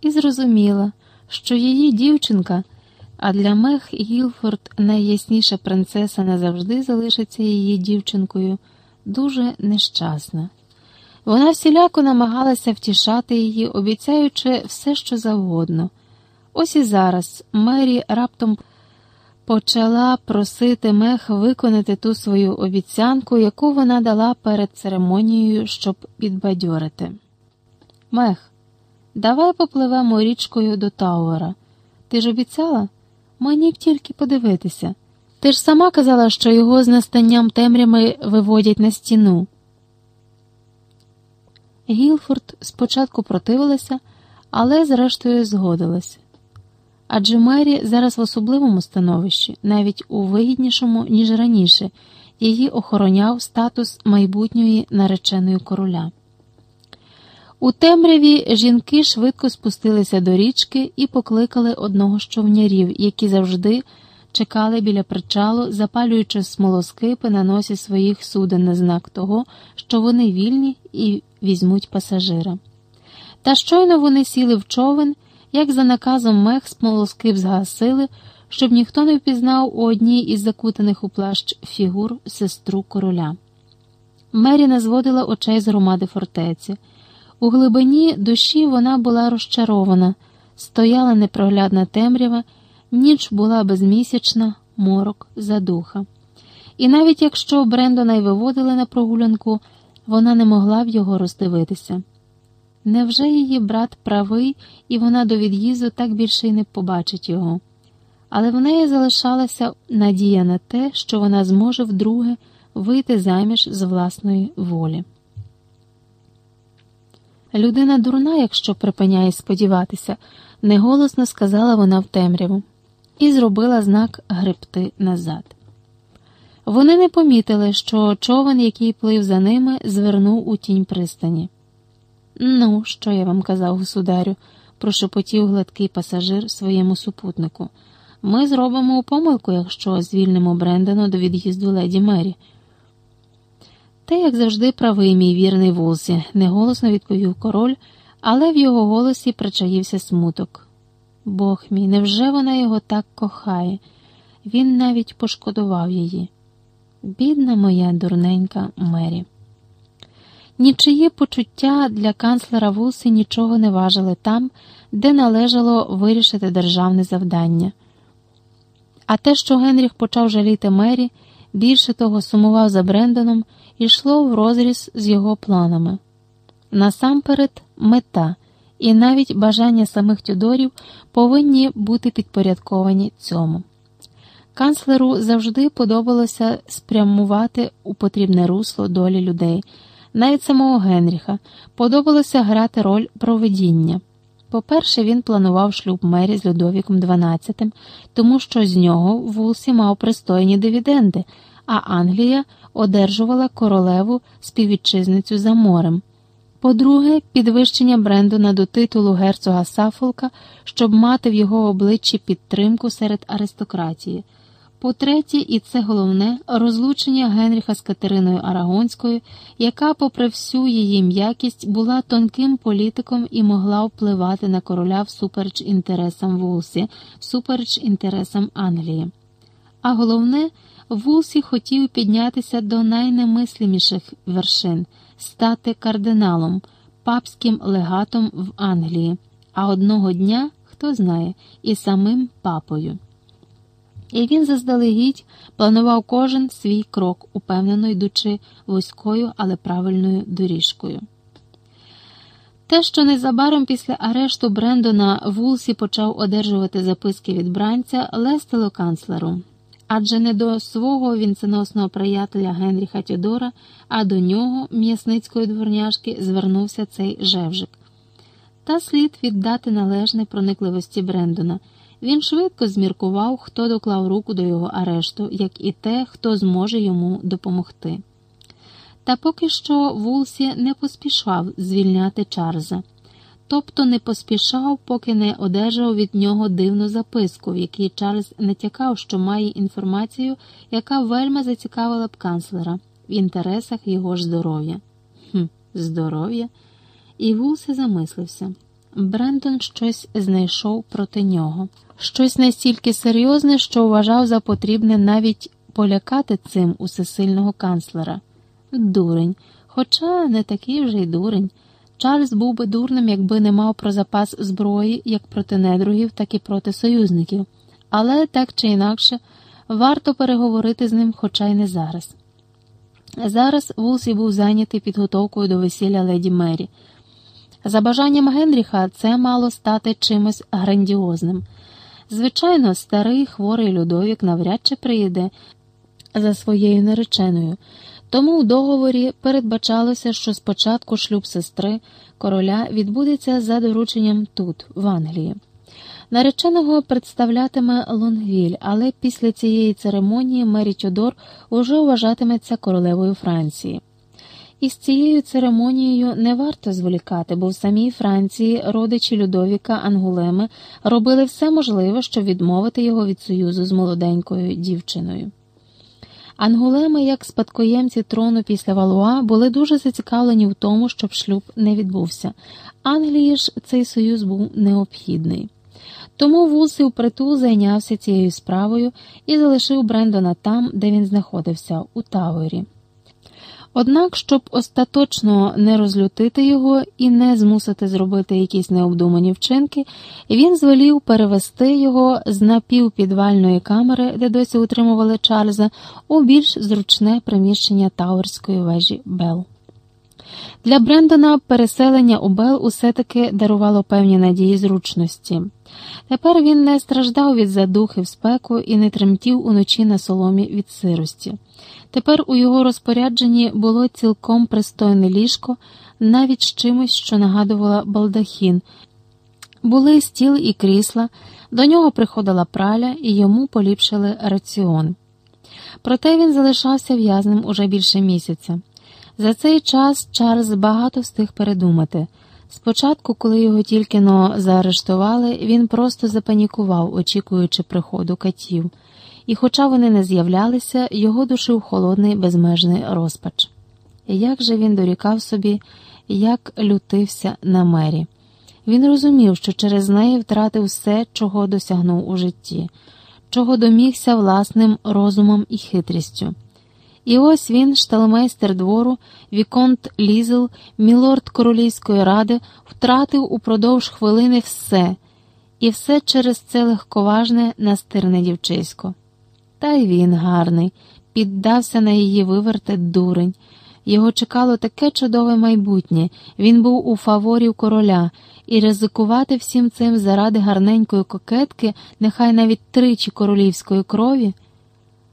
і зрозуміла, що її дівчинка, а для Мех Гілфорд найясніша принцеса назавжди залишиться її дівчинкою, дуже нещасна. Вона всіляко намагалася втішати її, обіцяючи все, що завгодно. Ось і зараз Мері раптом почала просити Мех виконати ту свою обіцянку, яку вона дала перед церемонією, щоб підбадьорити. Мех, давай попливемо річкою до Тауера. Ти ж обіцяла? Мені б тільки подивитися. Ти ж сама казала, що його з настанням темрями виводять на стіну. Гілфорд спочатку противилася, але зрештою згодилася. Адже Мері зараз в особливому становищі, навіть у вигіднішому, ніж раніше, її охороняв статус майбутньої нареченої короля. У темряві жінки швидко спустилися до річки і покликали одного з човнярів, які завжди чекали біля причалу, запалюючи смолоскипи на носі своїх суден на знак того, що вони вільні і візьмуть пасажира. Та щойно вони сіли в човен, як за наказом мех смолоскип згасили, щоб ніхто не впізнав у одній із закутаних у плащ фігур сестру короля. Мері не зводила очей з громади фортеці. У глибині душі вона була розчарована, стояла непроглядна темрява, ніч була безмісячна, морок, задуха. І навіть якщо Брендона й виводили на прогулянку, вона не могла в його роздивитися. Невже її брат правий, і вона до від'їзду так більше й не побачить його? Але в неї залишалася надія на те, що вона зможе вдруге вийти заміж з власної волі. Людина дурна, якщо припиняє сподіватися, неголосно сказала вона в темряву і зробила знак гребти назад. Вони не помітили, що човен, який плив за ними, звернув у тінь пристані. Ну, що я вам казав, государю, прошепотів гладкий пасажир своєму супутнику. Ми зробимо помилку, якщо звільнимо Брендана до від'їзду леді Мері. Те, як завжди, правий, мій вірний Волсі, неголосно відповів король, але в його голосі причаївся смуток. Бог мій, невже вона його так кохає? Він навіть пошкодував її. Бідна моя дурненька Мері. Нічиї почуття для канцлера Вулсі нічого не важили там, де належало вирішити державне завдання. А те, що Генріх почав жаліти Мері, більше того сумував за Брендоном, йшло в розріз з його планами. Насамперед, мета, і навіть бажання самих Тюдорів повинні бути підпорядковані цьому. Канцлеру завжди подобалося спрямувати у потрібне русло долі людей. Навіть самого Генріха подобалося грати роль проведіння. По-перше, він планував шлюб Мері з Людовіком XII, тому що з нього Вулсі мав пристойні дивіденди, а Англія одержувала королеву співвітчизницю за морем. По-друге, підвищення Брендона до титулу герцога Сафолка, щоб мати в його обличчі підтримку серед аристократії. По-третє, і це головне, розлучення Генріха з Катериною Арагонською, яка, попри всю її м'якість, була тонким політиком і могла впливати на короля всупереч інтересам Вулсі, всупереч інтересам Англії. А головне, Вулсі хотів піднятися до найнемислиміших вершин, стати кардиналом, папським легатом в Англії, а одного дня, хто знає, і самим папою. І він заздалегідь планував кожен свій крок, упевнено йдучи вузькою, але правильною доріжкою. Те, що незабаром після арешту Брендона Вулсі почав одержувати записки від бранця, лестило канцлеру, адже не до свого вінценосного приятеля Генріха Тюдора, а до нього, м'ясницької дворняжки, звернувся цей жевжик. Та слід віддати належне проникливості Брендона. Він швидко зміркував, хто доклав руку до його арешту, як і те, хто зможе йому допомогти. Та поки що Вулсі не поспішав звільняти Чарльза, тобто не поспішав, поки не одержав від нього дивну записку, в якій Чарльз натякав, що має інформацію, яка вельми зацікавила б канцлера в інтересах його ж здоров'я. Хм, Здоров'я? І Вулсі замислився. Брендон щось знайшов проти нього, щось настільки серйозне, що вважав за потрібне навіть полякати цим усесильного канцлера. Дурень, хоча не такий вже й дурень. Чарльз був би дурним, якби не мав про запас зброї як проти недругів, так і проти союзників. Але так чи інакше, варто переговорити з ним, хоча й не зараз. Зараз Вулсі був зайнятий підготовкою до весілля леді Мері. За бажанням Генріха це мало стати чимось грандіозним. Звичайно, старий хворий Людовік навряд чи приїде за своєю нареченою, тому у договорі передбачалося, що спочатку шлюб сестри короля відбудеться за дорученням тут, в Англії. Нареченого представлятиме Лонгвіль, але після цієї церемонії Мері Тюдор уже вважатиметься королевою Франції. І з цією церемонією не варто зволікати, бо в самій Франції родичі Людовіка Ангулеми робили все можливе, щоб відмовити його від союзу з молоденькою дівчиною. Ангулеми, як спадкоємці трону після Валуа, були дуже зацікавлені в тому, щоб шлюб не відбувся. Англії ж цей союз був необхідний. Тому Вулси впритул зайнявся цією справою і залишив Брендона там, де він знаходився, у Тауері. Однак, щоб остаточно не розлютити його і не змусити зробити якісь необдумані вчинки, він звелів перевести його з напівпідвальної камери, де досі утримували Чарльза, у більш зручне приміщення Тауерської вежі Бел. Для Брендона переселення у Бел усе таки дарувало певні надії зручності. Тепер він не страждав від задухи в спеку і не тремтів уночі на соломі від сирості. Тепер у його розпорядженні було цілком пристойне ліжко, навіть з чимось, що нагадувало балдахін. Були стіл і крісла, до нього приходила праля і йому поліпшили раціон. Проте він залишався в'язним уже більше місяця. За цей час Чарльз багато встиг передумати. Спочатку, коли його тільки но заарештували, він просто запанікував, очікуючи приходу катів, і, хоча вони не з'являлися, його душив холодний безмежний розпач. Як же він дорікав собі, як лютився на мері. Він розумів, що через неї втратив все, чого досягнув у житті, чого домігся власним розумом і хитрістю. І ось він, шталмейстер двору, Віконт Лізл, мілорд королівської ради, втратив упродовж хвилини все, і все через це легковажне настирне дівчисько. Та й він гарний, піддався на її виверте дурень. Його чекало таке чудове майбутнє, він був у фаворів короля, і ризикувати всім цим заради гарненької кокетки, нехай навіть тричі королівської крові.